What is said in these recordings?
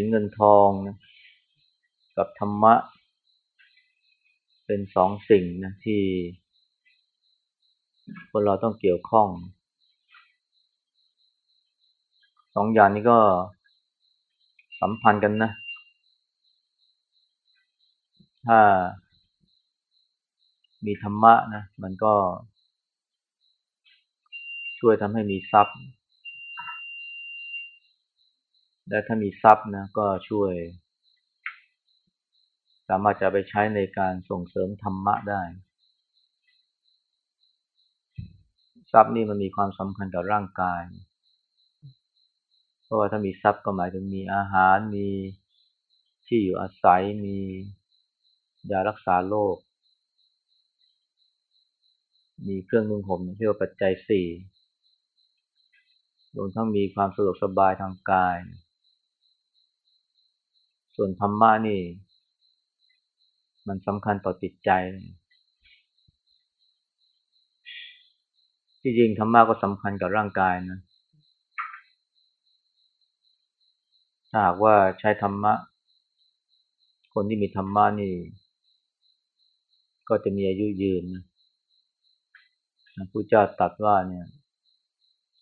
สินเงินทองนะกับธรรมะ เป็นสองสิ่งนะที่คนเราต้องเกี่ยวข้อง สองอย่างนี้ก็สัมพันธ์กันนะ ถ้ามีธรรมะนะ มันก็ช่วยทำให้มีทรัพย์ และถ้ามีทรัพย์นะก็ช่วย สามารถจะไปใช้ในการส่งเสริมธรรมะได้ ทรัพย์นี่มันมีความสำคัญกับร่างกาย เพราะว่าถ้ามีทรัพย์ก็หมายถึงมีอาหารมีที่อยู่อาศัยมียารักษาโรค มีเครื่องนุ่งห่มที่ว่าปัจจัยสี่รวมทั้งมีความสะดวกสบายทางกาย ส่วนธรรมะนี่ มันสำคัญต่อจิตใจ ที่จริงธรรมะก็สำคัญกับร่างกายนะถ้าหากว่าใช้ธรรมะ คนที่มีธรรมะนี่ ก็จะมีอายุยืนนะพระเจ้าตรัสว่าเนี่ย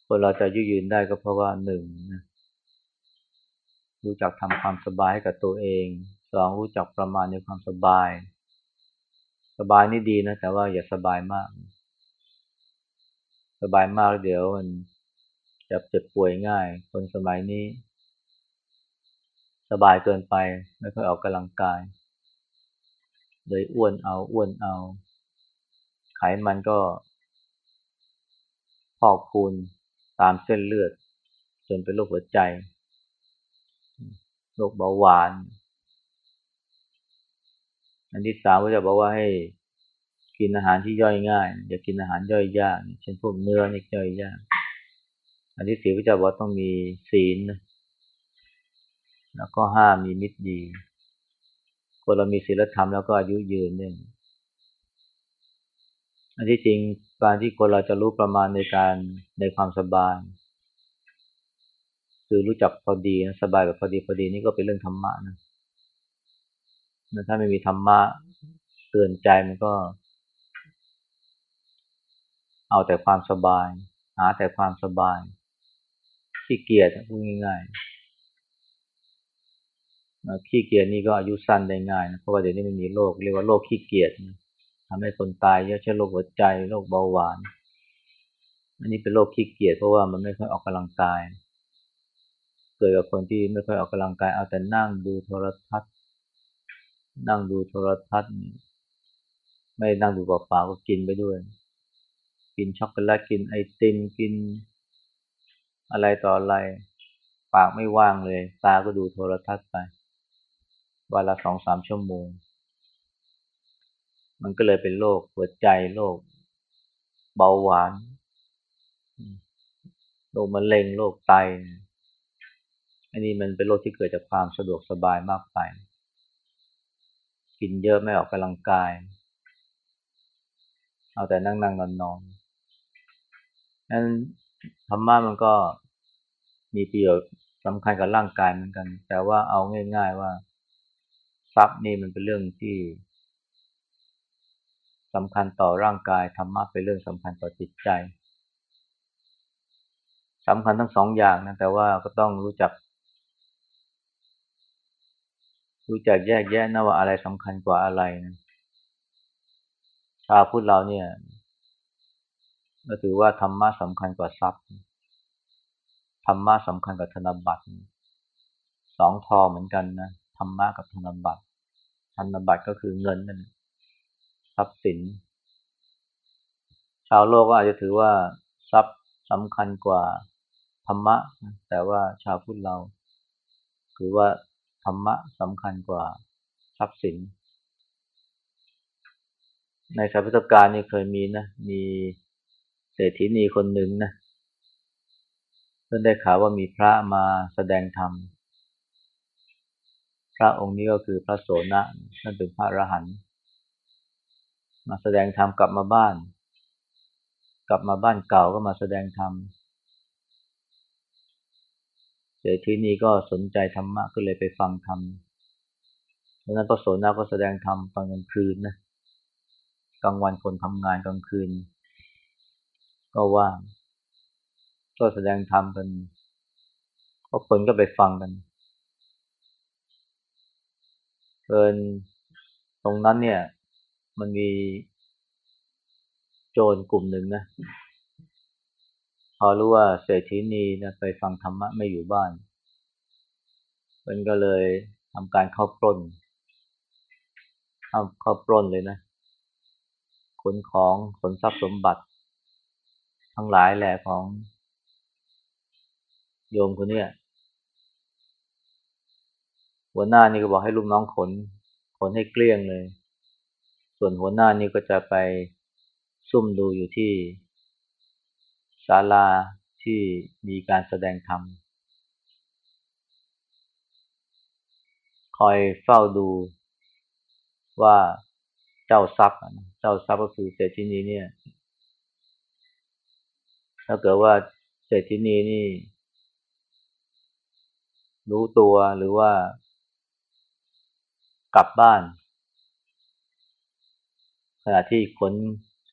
คนเราจะยืยืนได้ก็เพราะว่าหนึ่งนะ รู้จักทำความสบายให้กับตัวเองสองรู้จักประมาณในความสบาย สบายนี่ดีนะ แต่ว่าอย่าสบายมาก สบายมากเดี๋ยวมันจะเจ็บป่วยง่าย คนสมัยนี้ สบายเกินไปไม่ค่อยออกกำลังกาย เลยอ้วนเอาอ้วนเอา ไขมันก็พอกคูณตามเส้นเลือด จนเป็นโรคหัวใจ โรคเบาหวาน อันที่สามก็จะบอกว่าให้กินอาหารที่ย่อยง่าย อย่ากินอาหารย่อยยาก เช่นพวกเนื้อนี่ย่อยยาก อันที่สี่ก็จะบอกต้องมีศีล แล้วก็ห้ามีมิตรดีคนเรามีศีลธรรมแล้วก็อายุยืนเนี่ยอันที่จริงการที่คนเราจะรู้ประมาณในการในความสบาย คือรู้จักพอดีนะสบายแบบพอดีพอดีนี่ก็เป็นเรื่องธรรมะนะถ้าไม่มีธรรมะเตือนใจมันก็ เอาแต่ความสบาย หาแต่ความสบายขี้เกียจพูดง่ายๆขี้เกียจนี่ก็อายุสั้นได้ง่ายนะเพราะว่าเดี๋ยวนี้มันมีโรคเรียกว่าโรคขี้เกียจทำให้คนตายเยอะเช่นโรคหัวใจโรคเบาหวาน อันนี้เป็นโรคขี้เกียจเพราะว่ามันไม่ค่อยออกกำลังกาย เกิดกับคนที่ไม่ค่อยออกกำลังกายเอาแต่นั่งดูโทรทัศน์ นั่งดูโทรทัศน์ไม่นั่งดูเปล่าๆก็กินไปด้วย กินช็อกโกแลตกินไอติมกิน อะไรต่ออะไร ปากไม่ว่างเลย ตาก็ดูโทรทัศน์ไปวันละสองสามชั่วโมง มันก็เลยเป็นโรคหัวใจโรคเบาหวานโรคมะเร็งโรคไต อันนี้มันเป็นโรคที่เกิดจากความสะดวกสบายมากไป กินเยอะไม่ออกกำลังกาย เอาแต่นั่งนั่งนอนนอนนั้นธรรมะมันก็มีประโยชน์สำคัญกับร่างกายเหมือนกัน แต่ว่าเอาง่าย ๆว่าทรัพย์นี่มันเป็นเรื่องที่สำคัญต่อร่างกายธรรมะเป็นเรื่องสำคัญต่อจิตใจสำคัญทั้งสองอย่างนะแต่ว่าก็ต้องรู้จัก รู้จักแยกแยะนะว่าอะไรสำคัญกว่าอะไรนะชาวพุทธเราเนี่ยก็ถือว่าธรรมะสำคัญกว่าทรัพย์ธรรมะสำคัญกว่าธนบัตรสองทอเหมือนกันนะธรรมะกับธนบัตรธนบัตรก็คือเงินนั่นทรัพย์สิน ชาวโลกก็อาจจะถือว่าทรัพย์สำคัญกว่าธรรมะ แต่ว่าชาวพุทธเราถือว่า ธรรมะสำคัญกว่าทรัพย์สิน ในสายพุทธการนี่เคยมีนะ มีเศรษฐีนีคนหนึ่งนะเพิ่งได้ข่าวว่ามีพระมาแสดงธรรม พระองค์นี้ก็คือพระโสนะนั่นเป็นพระอรหันต์มาแสดงธรรมกลับมาบ้าน กลับมาบ้านเก่าก็มาแสดงธรรม ศรษฐีนีก็สนใจธรรมะก็เลยไปฟังธรรมดังนั้นพระโสดาก็แสดงธรรมตอนกลางคืนนะกลางวันคนทำงานกลางคืน ก็ว่างก็แสดงธรรมกันก็คนก็ไปฟังกันเกินตรงนั้นเนี่ย มันมีโจรกลุ่มหนึ่งนะ พอรู้ว่าเศรษฐีนีนะไปฟังธรรมะไม่อยู่บ้าน มันก็เลยทำการเข้าปล้นเข้าเข้าปล้นเลยนะขนของขนทรัพย์สมบัติ ทั้งหลายแหละของ โยมคนเนี้ยหัวหน้านี่ก็บอกให้ลูกน้องขน ขนให้เกลี้ยงเลย ส่วนหัวหน้านี่ก็จะไปซุ่มดูอยู่ที่ ศาลาที่มีการแสดงธรรม คอยเฝ้าดูว่าเจ้าทรัพย์เจ้าทรัพย์ก็คือเศรษฐีนีเนี่ย ถ้าเกิดว่าเศรษฐีนีนี่ รู้ตัวหรือว่ากลับบ้าน ขณะที่ขน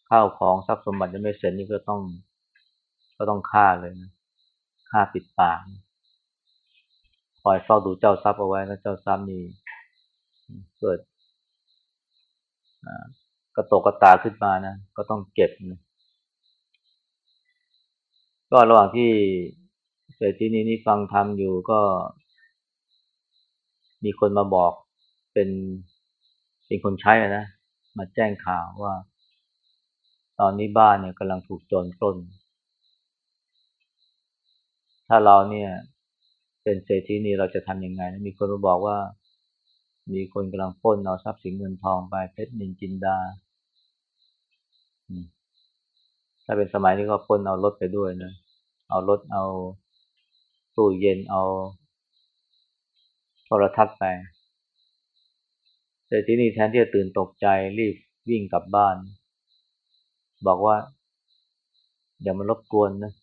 ข้าวของทรัพย์สมบัติยังไม่เสร็จนี่ก็ต้อง ก็ต้องฆ่าเลยนะฆ่าปิดปากคอยเฝ้าดูเจ้าทรัพย์เอาไว้แล้วเจ้าทรัพย์นี่เกิดกระตกกระตาขึ้นมานะก็ต้องเก็บนะก็ระหว่างที่เศรษฐีนี้นี่ฟังธรรมอยู่ก็ มีคนมาบอกเป็นเป็นคนใช้นะมาแจ้งข่าวว่า ตอนนี้บ้านเนี่ยกำลังถูกโจรปล้น ถ้าเราเนี่ย เป็นเศรษฐีนี่เราจะทำยังไง มีคนมาบอกว่า มีคนกำลังปล้นเอาทรัพย์สินเงินทองไปเพชรนินจินดา ถ้าเป็นสมัยนี้ก็ปล้นเอารถไปด้วยนะ เอารถเอาตู้เย็นเอาโทรทัศน์ไปแต่ที่นี่แทนที่จะตื่นตกใจรีบวิ่งกลับบ้าน บอกว่า อย่ามารบกวนนะ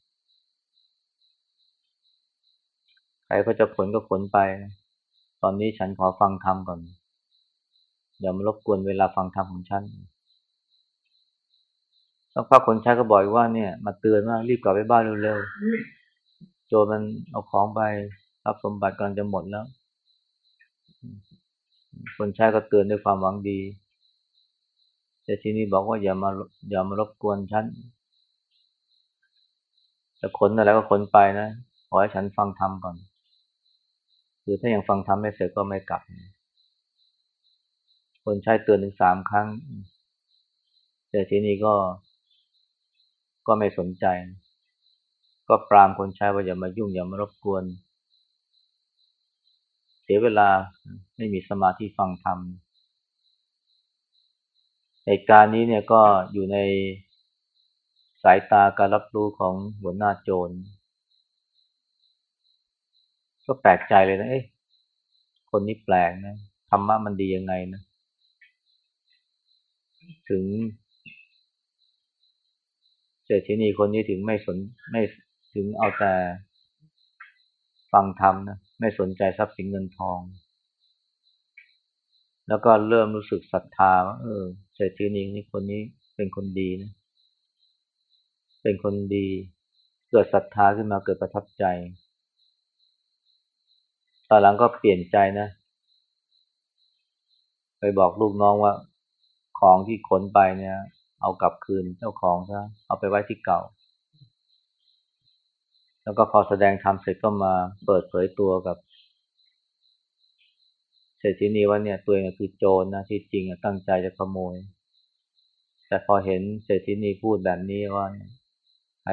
ใครก็จะขนก็ขนไป ตอนนี้ฉันขอฟังธรรมก่อน อย่ามารบกวนเวลาฟังธรรมของฉันสักพักคนใช้ก็บอกว่าเนี่ย มาเตือนว่ารีบกลับไปบ้านเร็วๆ โจมันเอาของไปรัพย์สมบัติกำลังจะหมดแล้ว คนใช้ก็เตือนด้วยความหวังดี แต่ทีนี้บอกว่าอย่ามาอย่ามารบกวนฉันจะขนอะไรก็ขนไปนะ ขอให้ฉันฟังธรรมก่อน คือถ้ายังฟังธรรมไม่เสร็จก็ไม่กลับ คนใช้เตือนถึงสามครั้ง แต่ทีนี้ก็ก็ไม่สนใจ ก็ปรามคนใช้ว่าอย่ามายุ่งอย่ามารบกวน เสียเวลาไม่มีสมาธิฟังธรรมเหตุการณ์นี้เนี่ยก็อยู่ในสายตาการรับรู้ของหัวหน้าโจร ก็แปลกใจเลยนะ เอ๊ะคนนี้แปลกนะธรรมะมันดียังไงนะ ถึงเศรษฐีนีคนนี้ถึงไม่สนไม่ถึงเอาแต่ฟังธรรมนะไม่สนใจทรัพย์สินเงินทอง แล้วก็เริ่มรู้สึกศรัทธาว่าเออเศรษฐีนีนี่คนนี้เป็นคนดีนะ เป็นคนดี เกิดศรัทธาขึ้นมาเกิดประทับใจ ตอนหลังก็เปลี่ยนใจนะ ไปบอกลูกน้องว่า ของที่ขนไปเนี่ย เอากลับคืนเจ้าของซะเอาไปไว้ที่เก่า แล้วก็พอแสดงธรรมเสร็จก็มาเปิดเผยตัวกับเศรษฐีนีว่าเนี่ยตัวเองคือโจรนะที่จริงตั้งใจจะขโมย แต่พอเห็นเศรษฐีนีพูดแบบนี้ว่าใคร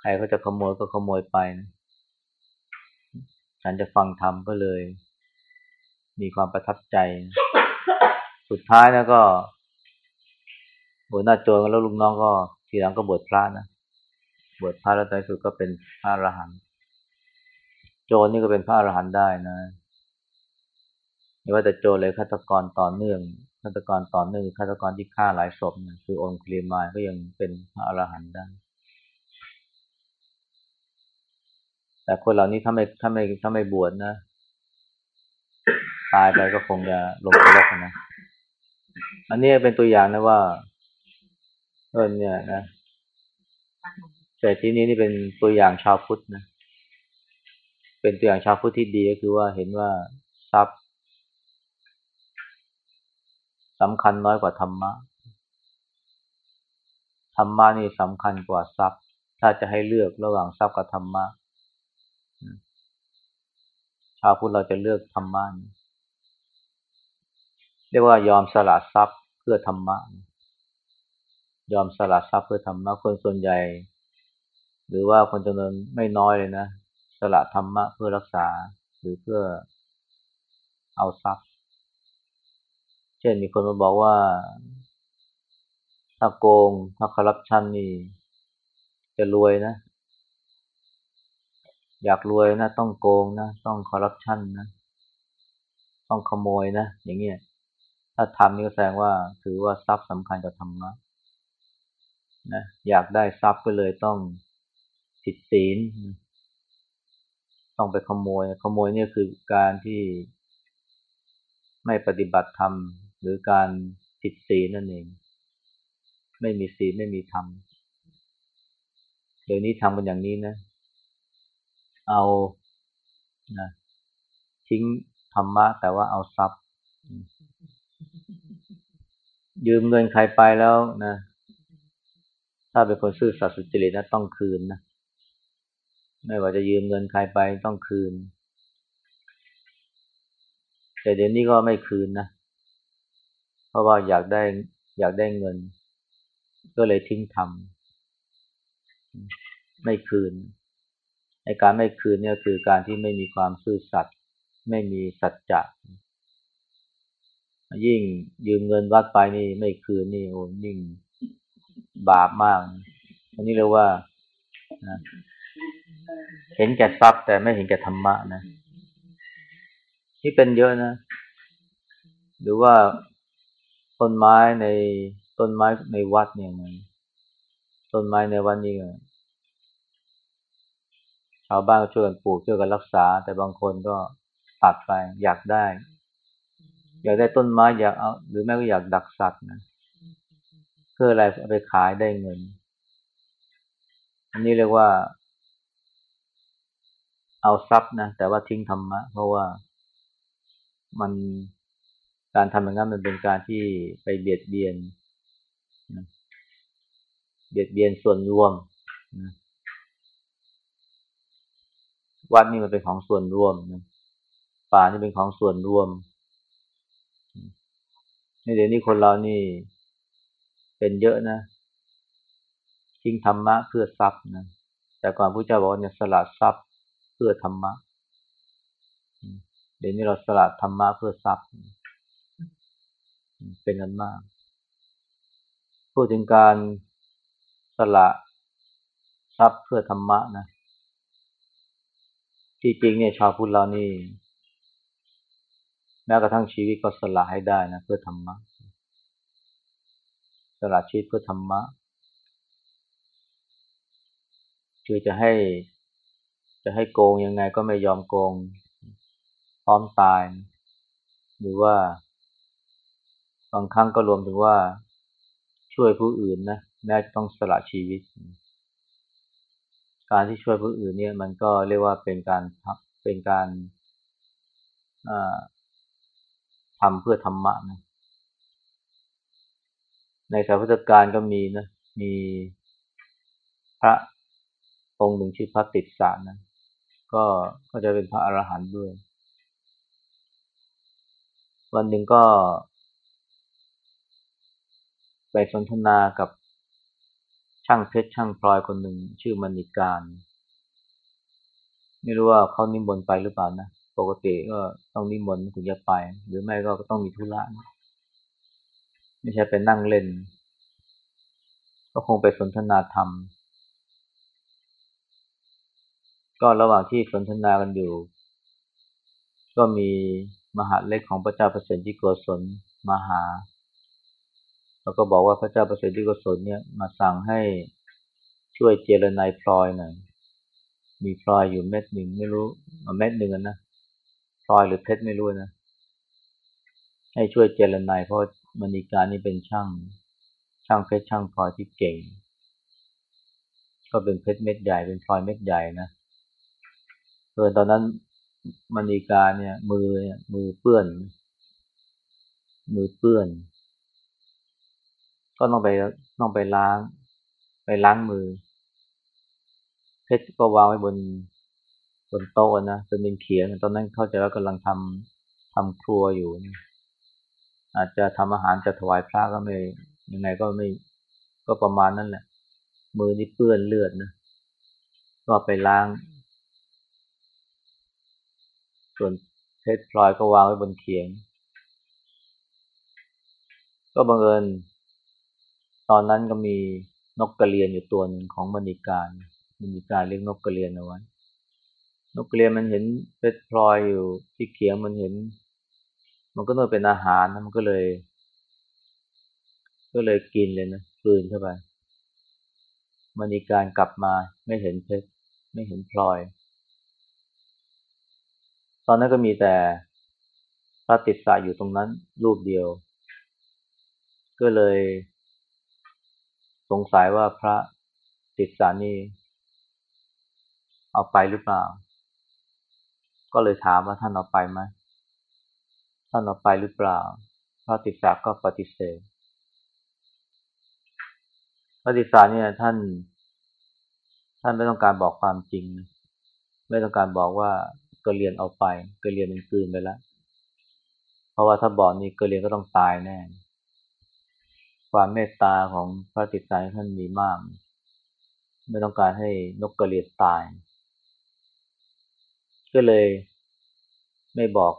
ใครเขาจะขโมยก็ขโมยไปนะ ฉันจะฟังธรรมก็เลย มีความประทับใจ สุดท้ายนะก็หัวหน้าโจรแล้วลูกน้องก็ทีหลังก็บวชพระนะบวชพระแล้วในสุดก็เป็นพระอรหันต์โจรนี่ก็เป็นพระอรหันต์ได้นะไม่ว่าแต่โจรเลยฆาตกรต่อเนื่องฆาตกรต่อเนื่องฆาตกรที่ฆ่าหลายศพนะคือองค์คลีมายก็ยังเป็นพระอรหันต์ได้ แต่คนเหล่านี้ถ้าไม่ถ้าไม่ถ้าไม่บวชนะ ตายไปก็คงจะลงนรกนะ อันนี้เป็นตัวอย่างนะว่าเออเนี่ยนะเศรษฐีนี้นี่เป็นตัวอย่างชาวพุทธนะ เป็นตัวอย่างชาวพุทธที่ดีก็คือว่าเห็นว่าทรัพย์สำคัญน้อยกว่าธรรมะ ธรรมะนี่สำคัญกว่าทรัพย์ ถ้าจะให้เลือกระหว่างทรัพย์กับธรรมะ ชาวพุทธเราจะเลือกธรรมะเรียกว่ายอมสละทรัพย์เพื่อธรรมะ ยอมสละทรัพย์เพื่อธรรมะคนส่วนใหญ่ หรือว่าคนจำนวนไม่น้อยเลยนะ สละธรรมะเพื่อรักษาหรือเพื่อเอาทรัพย์ เช่นมีคนมาบอกว่า ถ้าโกงถ้าคอร์รัปชันนี่จะรวยนะ อยากรวยนะ ต้องโกงนะ ต้องคอร์รัปชันนะ ต้องขโมยนะ อย่างเงี้ย ถ้าทำนี่ก็แสดงว่าถือว่าทรัพย์สำคัญกับธรรมะนะ อยากได้ทรัพย์ก็เลยต้องผิดศีล ต้องไปขโมย ขโมยเนี่ยคือการที่ไม่ปฏิบัติธรรม หรือการผิดศีลนั่นเอง ไม่มีศีลไม่มีธรรม เดี๋ยวนี้ทำกันอย่างนี้นะ เอานะทิ้งธรรมะแต่ว่าเอาทรัพย์ ยืมเงินใครไปแล้วนะ ถ้าเป็นคนซื่อสัตย์สุจริตนะต้องคืนนะไม่ว่าจะยืมเงินใครไปต้องคืน แต่เดี๋ยวนี้ก็ไม่คืนนะ เพราะว่าอยากได้อยากได้เงิน ก็เลยทิ้งทำไม่คืนใน การไม่คืนเนี่ยคือการที่ไม่มีความซื่อสัตย์ไม่มีสัจจะยิ่งยืมเงินวัดไปนี่ไม่คืนนี่โอ้ยิ่งบาปมาก อันนี้เรียกว่าเห็นแก่ทรัพย์แต่ไม่เห็นแก่ธรรมะนะนี่เป็นเยอะนะ หรือว่าต้นไม้ในต้นไม้ในวัดเนี่ยนะต้นไม้ในวัดนี่ ชาวบ้านก็ช่วยกันปลูกช่วยกันรักษา แต่บางคนก็ตัดไปอยากได้ อยากได้ต้นไม้อยากเอาหรือแม่ก็อยากดักสัตว์นะเพื่ออะไรเอาไปขายได้เงิน อันนี้เรียกว่า เอาทรัพย์นะแต่ว่าทิ้งธรรมะ เพราะว่ามันการทำอย่างนั้นมันเป็นการที่ไปเบียดเบียนเบียดเบียนส่วนรวมนะ วัดนี่มันเป็นของส่วนรวมนะป่านี่เป็นของส่วนรวมในเดี๋ยวนี้คนเรานี่เป็นเยอะนะทิ้งธรรมะเพื่อทรัพย์นะแต่ก่อนพระเจ้าบอกเนี่ยสละทรัพย์เพื่อธรรมะเดี๋ยวนี้เราสละธรรมะเพื่อทรัพย์ เป็นกันมาก พูดถึงการสละทรัพย์เพื่อธรรมะนะ ที่จริงเนี่ยชาวพุทธเรานี่แม้กระทั่งชีวิตก็สละให้ได้นะเพื่อธรรมะ สละชีวิตเพื่อธรรมะคือจะให้ จะให้โกงยังไงก็ไม่ยอมโกงพร้อมตาย หรือว่า บางครั้งก็รวมถึงว่าช่วยผู้อื่นนะแม้จะต้องสละชีวิต การที่ช่วยผู้อื่นเนี่ยมันก็เรียกว่าเป็นการเป็นการทำเพื่อธรรมะนะในสายพุทธการก็มีนะมีพระองค์หนึ่งชื่อพระติดสารนะก็ก็จะเป็นพระอรหันต์ด้วย วันหนึ่งก็ ไปสนทนากับ ช่างเพชรช่างพลอยคนหนึ่งชื่อมณิการ ไม่รู้ว่าเขานิมนต์ไปหรือเปล่านะ ปกติก็ต้องนิมนต์ถึงจะไป หรือไม่ก็ต้องมีธุระไม่ใช่ไปนั่งเล่น ก็คงไปสนทนาธรรม ก็ระหว่างที่สนทนากันอยู่ ก็มีมหาเล็กของพระเจ้าประเสริฐที่โกศลมาหา แล้วก็บอกว่าพระเจ้าประเสริฐที่กศลเนี่ยมาสั่งให้ช่วยเจรนายพลอยหน่อย มีพลอยอยู่เม็ดหนึ่งไม่รู้เม็ดหนึ่งนะพลอยหรือเพชรไม่รู้นะ ให้ช่วยเจรนายเพราะมณีการนี่เป็นช่าง ช่างเพชรช่างพลอยที่เก่ง ก็เป็นเพชรเม็ดใหญ่เป็นพลอยเม็ดใหญ่นะเออตอนนั้นมณีการเนี่ย มือมือเปื้อน มือเปื้อน ก็ต้องไปต้องไปล้าง ไปล้างมือ เพชรก็วางไว้บนบนโต๊ะนะเป็นเป็นเขียงตอนนั้นเข้าใจว่ากำลังทำทำครัวอยู่อาจจะทำอาหารจะถวายพระก็ไม่ยังไงก็ไม่ก็ประมาณนั้นแหละ มือนี่เปื้อนเลือดนะก็ไปล้าง ส่วนเพชรพลอยก็วางไว้บนเขียง ก็บังเอิญ ตอนนั้นก็มีนกกระเรียนอยู่ตัวหนึ่งของมณีการมันมีการเลี้ยงนกกระเรียนเอาไว้ นกกระเรียนมันเห็นเพชรพลอยอยู่ที่เขียงมันเห็น มันก็น่าเป็นอาหารมันก็เลย ก็เลยกินเลยนะกืนเข้าไปมันมีการกลับมาไม่เห็นเพชรไม่เห็นพลอย ตอนนั้นก็มีแต่พระติดสายอยู่ตรงนั้นรูปเดียว ก็เลย สงสัยว่าพระติดสานี่เอาไปหรือเปล่า ก็เลยถามว่าท่านเอาไปไหมท่านเอาไปหรือเปล่า พระติสาก็ปฏิเสธ พระติสาเนี่ยท่าน ท่านไม่ต้องการบอกความจริง ไม่ต้องการบอกว่าก็เรียนเอาไปก็เรียนมันคืนไปแล้ว เพราะว่าถ้าบอกนี่ก็เรียนก็ต้องตายแน่ ความเมตตาของพระติสาท่านมีมาก ไม่ต้องการให้นกกระเรียนตาย ก็เลยไม่บอก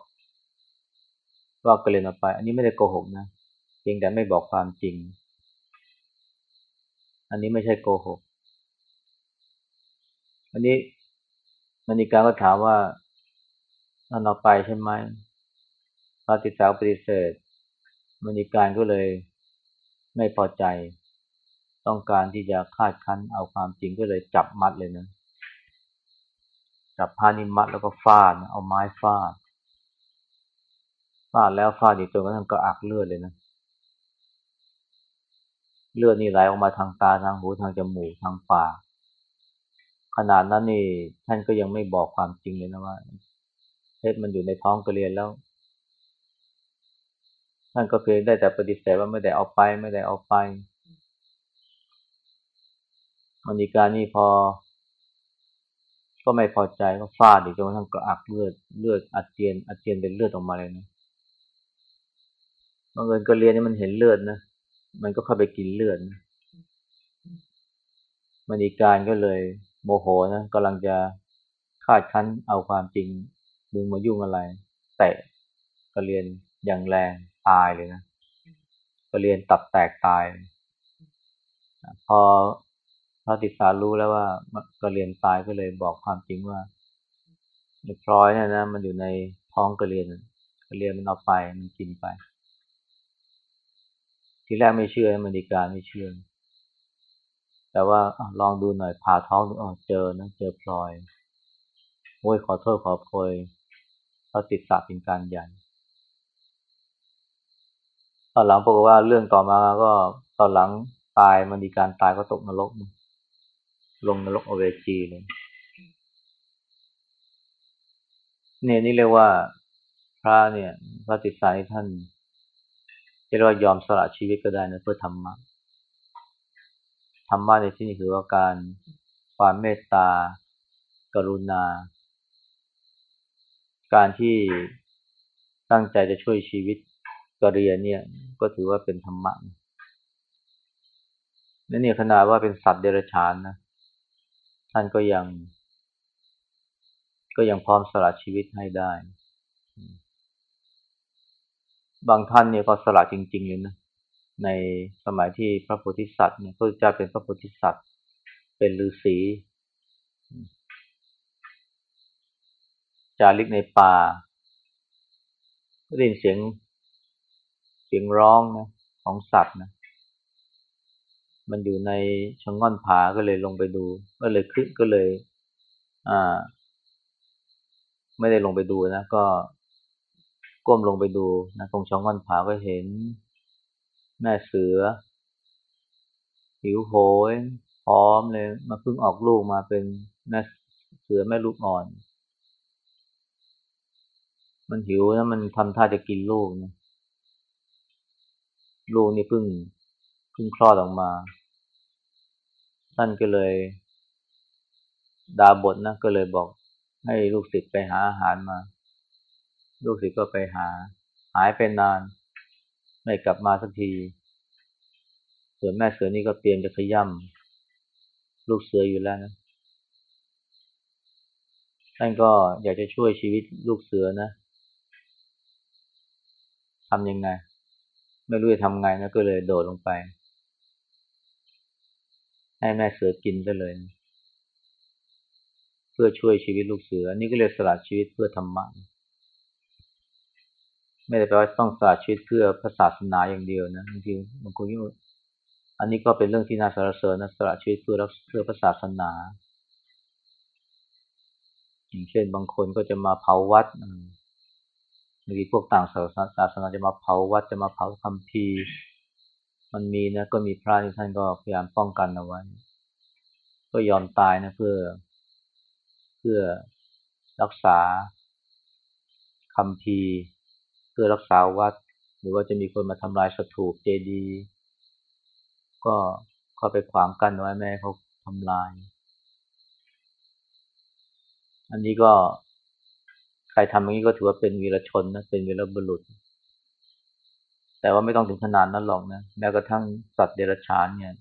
ว่ากระเรียนออกไป อันนี้ไม่ได้โกหกนะเพียงแต่ไม่บอกความจริง อันนี้ไม่ใช่โกหก อันนี้มณีการก็ถามว่าท่นเอาไปใช่ไหมพระติสาวปฏิเสธมณีการก็เลย ไม่พอใจ ต้องการที่จะคาดคั้นเอาความจริงก็เลยจับมัดเลยนะ จับผ้านิมัดแล้วก็ฟาด เอาไม้ฟาด ฟาดแล้วฟาดอีกจนกระทั่งกระอักเลือดเลยนะ เลือดนี่ไหลออกมาทางตาทางหูทางจมูกทางปากขนาดนั้นนี่ท่านก็ยังไม่บอกความจริงเลยนะว่าเพชรมันอยู่ในท้องกระเรียนแล้ว ท่านก็เพียงได้แต่ปฏิเสธว่าไม่ได้เอาไปไม่ได้เอาไปมันมีการนี่พอ ก็ไม่พอใจก็ฟาดอีกจนกระทั่งกระอักเลือดเลือดอาเจียนอาเจียนเป็นเลือดออกมาเลยนะบางเอิญก็เรียนนี่มันเห็นเลือดนะมันก็เข้าไปกินเลือดนะมณีการก็เลย โมโหนะกำลังจะคาดคั้นเอาความจริงมึงมายุ่งอะไร แตะกระเรียนอย่างแรง ตายเลยนะกระเรียนตับแตกตาย พอพระติสารู้แล้วว่าก็เรียนตายก็เลยบอกความจริงว่าพลอยเนี่ยนะมันอยู่ในท้องกระเรียนกระเรียนมันเอาไปมันกินไป ทีแรกไม่เชื่อมันดีการไม่เชื่อ แต่ว่าลองดูหน่อยผ่าท้องดูอ๋อเจอนะเจอพลอยโอ้ยขอโทษขอโพยพระติสาเป็นการใหญ่ ตอนหลังปรากฏว่าเรื่องต่อมาก็ตอนหลังตายมันดีการตายก็ตกนรกลงนรกอเวจีเลยเนี่ยนี่เรียกว่าพระเนี่ยพระติสายท่านเรียกว่ายอมสละชีวิตก็ได้นะเพื่อธรรมะธรรมะในที่นี้คือว่าการความเมตตา กรุณา การที่ตั้งใจจะช่วยชีวิต กเรียนเนี่ย ก็ถือว่าเป็นธรรมะนั่นเนี่ยขนาดว่าเป็นสัตว์เดรัจฉานนะ ท่านก็ยัง ก็ยังพร้อมสละชีวิตให้ได้ บางท่านเนี่ยก็สละจริงๆเลยนะ ในสมัยที่พระโพธิสัตว์เนี่ยพระเจ้าเป็นพระโพธิสัตว์ เป็นฤาษีจาริกในป่าได้ยินเสียง สียงร้องนะของสัตว์นะ มันอยู่ในชะงง่อนผาก็เลยลงไปดู ก็เลยขึ้นก็เลย อ่า ไม่ได้ลงไปดูนะ ก็ก้มลงไปดูนะตรงช่องก้อนผาก็เห็น แม่เสือ หิวโหยพร้อมเลย มาเพิ่งออกลูกมาเป็นแม่เสือแม่ลูกอ่อน มันหิวนะมันทำท่าจะกินลูกนะ ลูกนี่เพิ่งเพิ่งคลอดออกมา ท่านก็เลยดาบทนะก็เลยบอกให้ลูกศิษย์ไปหาอาหารมา ลูกศิษย์ก็ไปหา หายไปนาน ไม่กลับมาสักที ส่วนแม่เสือนี่ก็เตรียมจะขย่ำลูกเสืออยู่แล้วนะท่านก็อยากจะช่วยชีวิตลูกเสือนะทำยังไง ไม่รู้จะทำไงนะก็เลยโดดลงไป ให้แม่เสือกินไปเลยนะเพื่อช่วยชีวิตลูกเสือ นี่ก็เลยสละชีวิตเพื่อธรรมะไม่ได้แปลว่าต้องสละชีวิตเพื่อพระศาสนาอย่างเดียวนะบางทีบางคนคิดว่าอันนี้ก็เป็นเรื่องที่น่าสรรเสริญนะสละชีวิตเพื่อเพื่อพระศาสนา อย่างเช่นบางคนก็จะมาเผาวัด บางทีพวกต่างศาสนาศาสนาจะมาเผาวัดจะมาเผาคัมภีร์มันมีนะก็มีพระที่ท่านก็พยายามป้องกันเอาไว้ ก็ยอมตายนะเพื่อ เพื่อรักษาคำพีเพื่อรักษาวัด หรือว่าจะมีคนมาทำลายสถูปเจดีย์ก็เข้าไปขวางกันไว้แม่เขาทำลาย อันนี้ก็ ใครทำอย่างนี้ก็ถือว่าเป็นวีรชนนะเป็นวีรบุรุษ แต่ว่าไม่ต้องถึงขนาดนั้นหรอกนะแม้กระทั่งสัตว์เดรัจฉานเนี่ย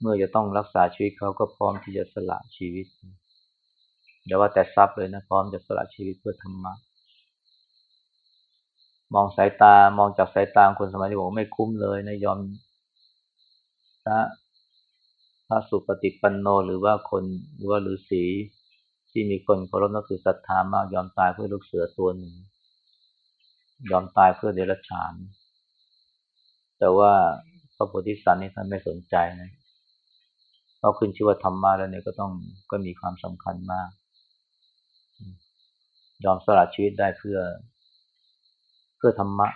เมื่อจะต้องรักษาชีวิตเขาก็พร้อมที่จะสละชีวิตเดี๋ยวว่าแต่ทรัพย์เลยนะพร้อมจะสละชีวิตเพื่อธรรมะมองสายตามองจากสายตาคนสมัยที่บอกไม่คุ้มเลยนะยอมพระพระสุปฏิปันโนหรือว่าคนหรือว่าฤาษี ที่มีคนเคารพนับถือศรัทธามากยอมตายเพื่อลูกเสือตัวหนึ่ง ยอมตายเพื่อเดรัจฉาน แต่ว่าพระโพธิสัตว์นี่ท่านไม่สนใจนะเพราขึ้นชื่อว่าธรรมะแล้วเนี่ยก็ต้องก็มีความสำคัญมาก ยอมสละชีวิตได้เพื่อ เพื่อธรรมะ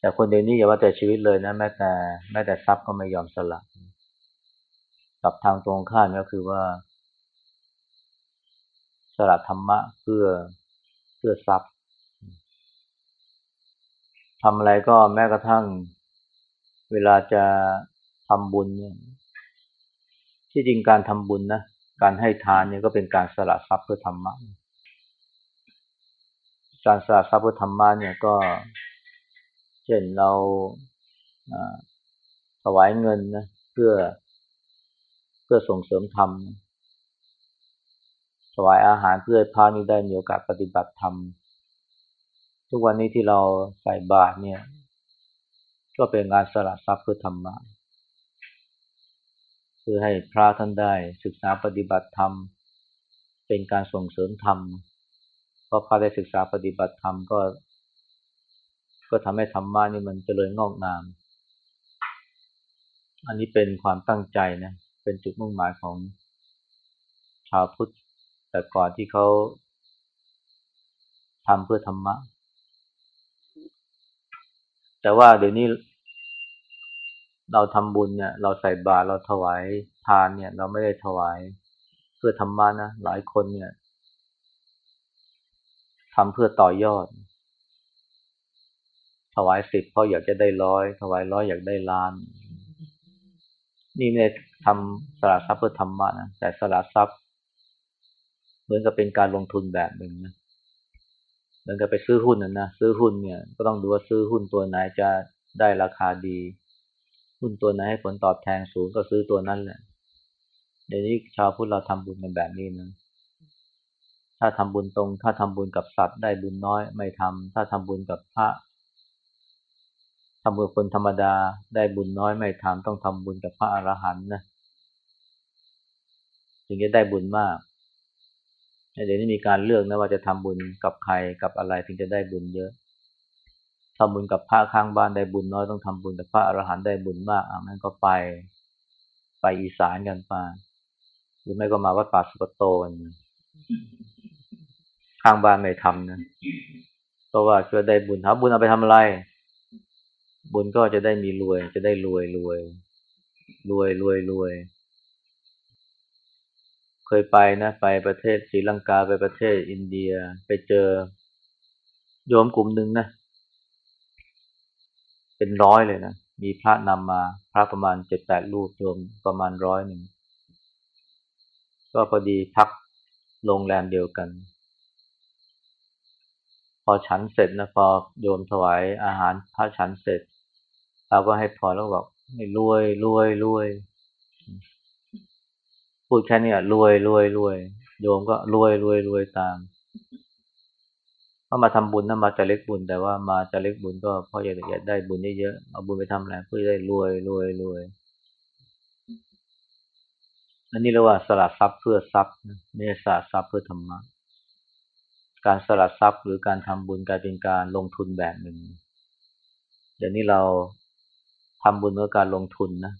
แต่คนเดียวนี้อย่าว่าแต่ชีวิตเลยนะแม้แต่แม้แต่ทรัพย์ก็ไม่ยอมสละกับทางตรงข้ามก็คือว่า ละธรรมะเพื่อเพื่อทรัพย์ทำอะไรก็แม้กระทั่ง เวลาจะทำบุญเนี่ยที่จริงการทำบุญนะการให้ทานเนี่ยก็เป็นการสละทรัพย์เพื่อธรรมะ การสละทรัพย์เพื่อธรรมะเนี่ยก็ เช่นเราถวายเงินนะเพื่อเพื่อส่งเสริมธรรม วายอาหารเพื่อพานี้ได้มีโอกาสปฏิบัติธรรม ทุกวันนี้ที่เราใส่บาตรเนี่ย ก็เป็นงานสละทรัพย์เพื่อธรรมะเพื่อให้พระท่านได้ศึกษาปฏิบัติธรรม เป็นการส่งเสริมธรรมเพราะพระได้ศึกษาปฏิบัติธรรมก็ ก็ทำให้ธรรมะนี่มันเจริญงอกงาม อันนี้เป็นความตั้งใจนะ เป็นจุดมุ่งหมายของชาวพุทธ แต่ก่อนที่เขาทำเพื่อธรรมะ แต่ว่าเดี๋ยวนี้เราทำบุญเนี่ย เราใส่บาตรเราถวายทานเนี่ย เราไม่ได้ถวายเพื่อธรรมะนะ หลายคนเนี่ยทำเพื่อต่อยอด ถวายสิบเพราะอยากจะได้ร้อย ถวายร้อยอยากได้ล้าน นี่ไม่ได้ทำสละทรัพย์เพื่อธรรมะนะแต่สละทรัพย์ เหมือนกับเป็นการลงทุนแบบหนึ่งนะเหมือนกับไปซื้อหุ้นนะนะซื้อหุ้นเนี่ย ก็ต้องดูว่าซื้อหุ้นตัวไหนจะได้ราคาดี หุ้นตัวไหนให้ผลตอบแทนสูงก็ซื้อตัวนั้นแหละเดี๋ยวนี้ชาวพุทธเราทำบุญกันแบบนี้นะถ้าทำบุญตรง ถ้าทำบุญกับสัตว์ได้บุญน้อยไม่ทำถ้าทำบุญกับพระทำบุญคนธรรมดาได้บุญน้อยไม่ทำต้องทำบุญกับพระอรหันต์นะถึงจะได้บุญมาก เดี๋ยวนี้มีการเลือกนะว่าจะทำบุญกับใครกับอะไรถึงจะได้บุญเยอะทำบุญกับพระข้างบ้านได้บุญน้อยต้องทำบุญกับพระอรหันต์ได้บุญมากอะนั่นก็ไปไปอีสานกันไปหรือไม่ก็มาวัดป่าสุกโตนข้างบ้านไม่ทำนะเพราะว่าเพื่อได้บุญหาบุญเอาไปทำอะไร บุญก็จะได้มีรวย จะได้รวยรวยรวยรวยรวย เคยไปนะไปประเทศศรีลังกาไปประเทศอินเดียไปเจอ โยมกลุ่มหนึ่งนะ เป็นร้อยเลยนะ มีพระนำมาพระประมาณเจ็ดแปดรูปโยมประมาณร้อยหนึ่ง ก็พอดีพักโรงแรมเดียวกัน พอฉันเสร็จนะพอโยมถวายอาหารพระฉันเสร็จเราก็ให้พอแล้วบอกให้รวยรวยรวย พูดแค่นี้รวยรวยรวยโยมก็รวยรวยรวยตามก็มาทำบุญนะมาจะเล็กบุญแต่ว่ามาจะเล็กบุญก็เพราะอยากจะได้บุญเยอะๆเอาบุญไปทำอะไรเพื่อได้รวยรวยรวยอันนี้เรียกว่าสละทรัพย์เพื่อทรัพย์ไม่ใช่สละทรัพย์เพื่อธรรมะการสละทรัพย์หรือการทำบุญกลายเป็นการลงทุนแบบหนึ่ง เดี๋ยวนี้เราทำบุญเพื่อการลงทุนนะ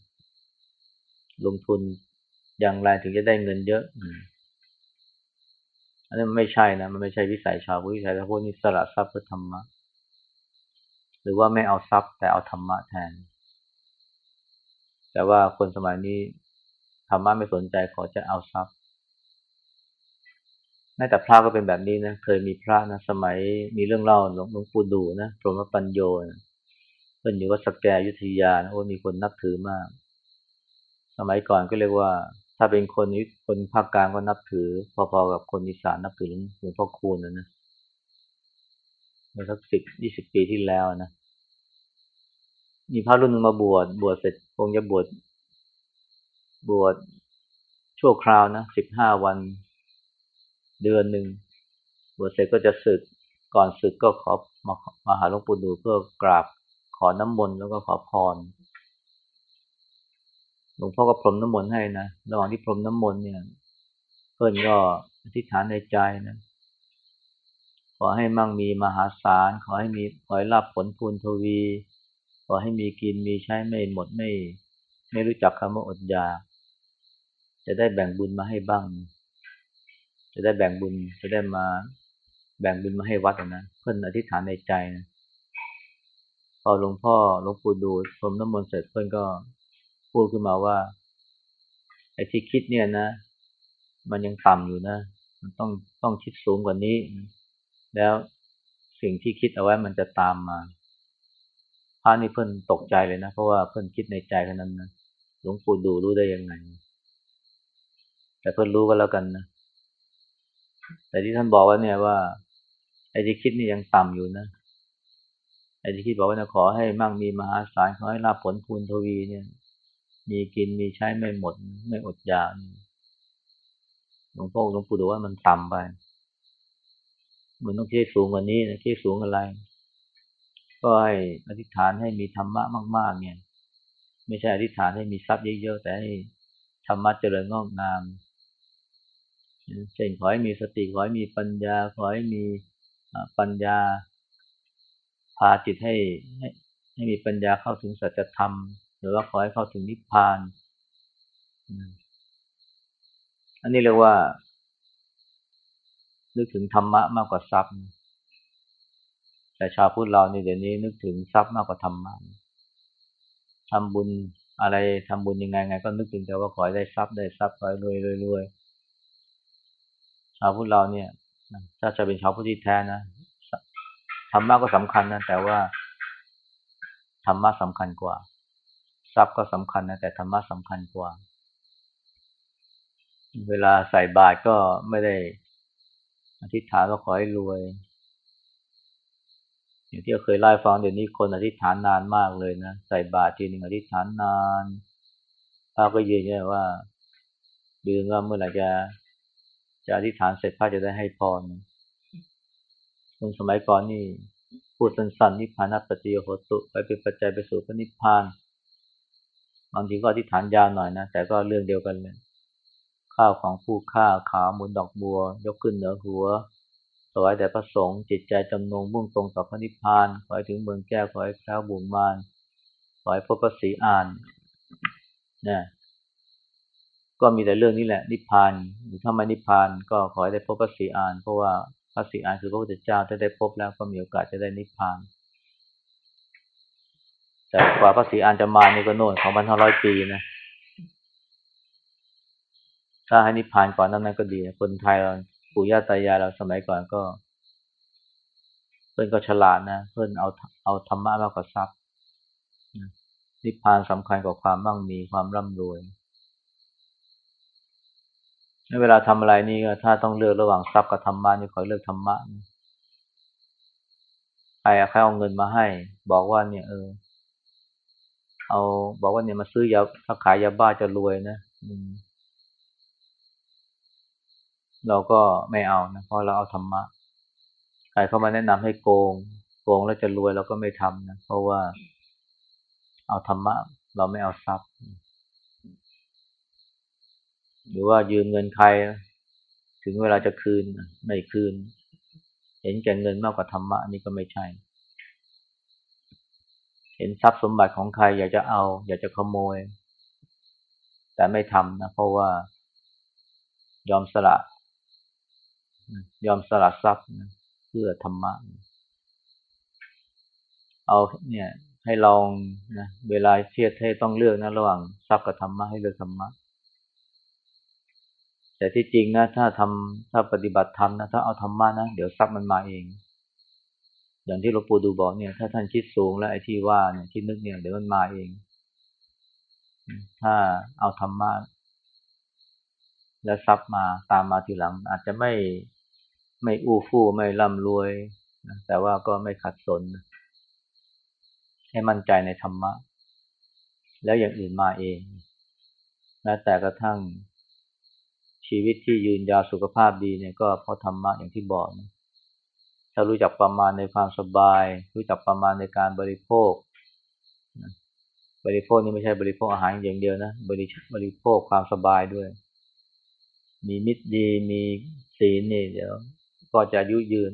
ลงทุน อย่างไรถึงจะได้เงินเยอะอันนี้มันไม่ใช่นะ มันไม่ใช่วิสัยชาวพุทธวิสัยชาวพุทธนี่สละทรัพย์เพื่อธรรมะ หรือว่าไม่เอาทรัพย์แต่เอาธรรมะแทน แต่ว่าคนสมัยนี้ธรรมะไม่สนใจขอจะเอาทรัพย์แม้แต่พระก็เป็นแบบนี้นะ เคยมีพระนะ สมัยมีเรื่องเล่าหลวงปู่ดูนะพรหมปัญโยนะเพิ่นอยู่วัดสแกยุทธยานะโอ้มีคนนับถือมาก สมัยก่อนก็เรียกว่า ถ้าเป็นคนคนภาคกลางก็นับถือ พอๆกับคนอีสานนับถือหลวงพ่อคูณนะนะเมื่อสักสิบยี่สิบปีที่แล้วนะมีพระรุ่นนึงมาบวชบวชเสร็จคงจะบวชบวชชั่วคราวนะสิบห้าวันเดือนหนึ่งบวชเสร็จก็จะศึกก่อนศึกก็ขอมามาหาหลวงปู่ดูเพื่อกราบขอน้ำมนต์แล้วก็ขอพร หลวงพ่อก็พรมน้ำมนต์ให้นะระหว่างที่พรมน้ำมนต์เนี่ย เพื่อนก็อธิษฐานในใจนะขอให้มั่งมีมหาศาลขอให้มีขอให้รับผลพูนทวี ขอให้มีกินมีใช้ไม่หมดไม่ ไม่รู้จักคำว่าอดอยากจะได้แบ่งบุญมาให้บ้าง จะได้แบ่งบุญจะได้มาแบ่งบุญมาให้วัดนะเพื่อนอธิษฐานในใจนะพอหลวงพ่อหลวงปู่ดูพรมน้ำมนต์เสร็จเพื่อนก็ พูดขึ้นมาว่าไอ้ที่คิดเนี่ยนะ มันยังต่ำอยู่นะ มันต้องต้องคิดสูงกว่านี้ แล้วสิ่งที่คิดเอาไว้มันจะตามมาพระนี่เพื่อนตกใจเลยนะ เพราะว่าเพื่อนคิดในใจแค่นั้นนะหลวงปู่ดูรู้ได้ยังไง แต่เพื่อนรู้ก็แล้วกันนะ แต่ที่ท่านบอกว่าเนี่ยว่า ไอ้ที่คิดนี่ยังต่ำอยู่นะไอ้ที่คิดบอกว่าจะขอให้มั่งมีมหาศาลขอให้ลาผลพูนทวีเนี่ย มีกินมีใช้ไม่หมด ไม่อดอยากหลวงพ่อหลวงปู่ดูว่ามันต่ำไปมันต้องคิดสูงกว่านี้นะคิดสูงอะไร ก็ให้อธิษฐานให้มีธรรมะมาก ๆ เนี่ย ไม่ใช่อธิษฐานให้มีทรัพย์เยอะๆแต่ให้ธรรมะเจริญงอกงามเช่นขอให้มีสติขอให้มีปัญญาขอให้มีปัญญา พาจิตให้ให้ให้มีปัญญาเข้าถึงสัจธรรม หรือว่าขอให้เข้าถึงนิพพาน อันนี้เรียกว่า นึกถึงธรรมะมากกว่าทรัพย์ แต่ชาวพุทธเรานี่เดี๋ยวนี้นึกถึงทรัพย์มากกว่าธรรมะทำบุญอะไรทำบุญยังไงไง ก็นึกถึงแต่ว่าขอให้ได้ทรัพย์ได้ทรัพย์ขอให้รวยรวยรวยชาวพุทธเราเนี่ย ถ้าจะเป็นชาวพุทธที่แท้นะธรรมะก็สำคัญนะแต่ว่าธรรมะสำคัญกว่า ทรัพย์ก็สำคัญนะแต่ธรรมะสำคัญกว่า เวลาใส่บาตรก็ไม่ได้อธิษฐานว่าขอให้รวย อย่างที่เคยเล่ฟังเดี๋ยวนี้คนอธิษฐานนานมากเลยนะใส่บาตรทีหนึ่งอธิษฐานนานพระก็ยืนยันว่าดืนว่าเมื่อไหร่จะจะอธิษฐานเสร็จพระจะได้ให้พรคนสมัยก่อนนี่พูดสั้นๆนิพพานัปฏิโยโหตุ ไปเป็นปัจจัยไปสู่พระนิพพาน บางทีก็อธิษฐานยาวหน่อยนะ แต่ก็เรื่องเดียวกันเลย ข้าวของผู้ฆ่าขาหมุนดอกบัว ยกขึ้นเหนือหัวสวายแต่พระสงฆ์จิตใจจำนงมุ่งตรงต่อพระนิพพาน ขอให้ถึงเมืองแก้วขอให้แคล้วบุญมาน ขอให้พบพระศรีอ่านนี่ยก็มีแต่เรื่องนี้แหละ นิพพานหรือถ้าไม่นิพพาน ก็ขอให้ได้พบพระศรีอ่าน เพราะว่าพระศรีอ่านคือพระพุทธเจ้าถ้าได้พบแล้วก็มีโอกาสจะได้นิพพาน แต่กว่าพระศรีอานจะมานี่ก็โน่นสองพันห้าร้อยปีนะ ถ้าให้นิพพานก่อนนั้นนั้นก็ดีคนไทยเราปู่ย่าตายายเราสมัยก่อนก็ เพื่อนก็ฉลาดนะ เพื่อนเอาเอาธรรมะมากกว่าทรัพย์นิพพานสำคัญกว่าความมั่งมีความร่ำรวยเวลาทำอะไรนี่ถ้าต้องเลือกระหว่างทรัพย์กับธรรมะนี่ขอเลือกธรรมะใครใครเอาเงินมาให้ บอกว่าเนี่ยเออ เอาบอกว่าเนี่ยมาซื้อยาถ้าขายยาบ้าจะรวยนะเราก็ไม่เอานะเพราะเราเอาธรรมะใครเข้ามาแนะนำให้โกง โกงแล้วจะรวยเราก็ไม่ทำนะเพราะว่า เอาธรรมะ เราไม่เอาทรัพย์ หรือว่ายืมเงินใคร ถึงเวลาจะคืนไม่คืน เห็นแก่เงินมากกว่าธรรมะนี่ก็ไม่ใช่ เห็นทรัพย์สมบัติของใครอยากจะเอา อยากจะขโมย แต่ไม่ทำนะเพราะว่ายอมสละ ยอมสละทรัพย์เพื่อธรรมะ เอาเนี่ย ให้ลองนะเวลาเทียดให้ต้องเลือกนะระหว่างทรัพย์กับธรรมะให้เลือกธรรมะแต่ที่จริงนะถ้าทำถ้าปฏิบัติธรรมนะถ้าเอาธรรมะนะเดี๋ยวทรัพย์มันมาเอง อย่างที่หลวงปู่ดูบอกเนี่ย ถ้าท่านคิดสูงแล้วไอ้ที่ว่าเนี่ยคิดนึกเนี่ยเดี๋ยวมันมาเอง ถ้าเอาธรรมะแล้วทรัพย์มาตามมาทีหลัง อาจจะไม่ไม่อู้ฟู่ไม่ร่ำรวยนะแต่ว่าก็ไม่ขัดสน ให้มั่นใจในธรรมะ แล้วอย่างอื่นมาเองแม้แต่กระทั่งชีวิตที่ยืนยาวสุขภาพดีเนี่ยก็เพราะธรรมะอย่างที่บอกนะ ถ้ารู้จักประมาณในความสบาย รู้จักประมาณในการบริโภค บริโภคนี่ไม่ใช่บริโภคอาหารอย่างเดียวนะบริบริโภคความสบายด้วย มีมิตรดีมีศีลนี่เดี๋ยว ก็จะยุยืน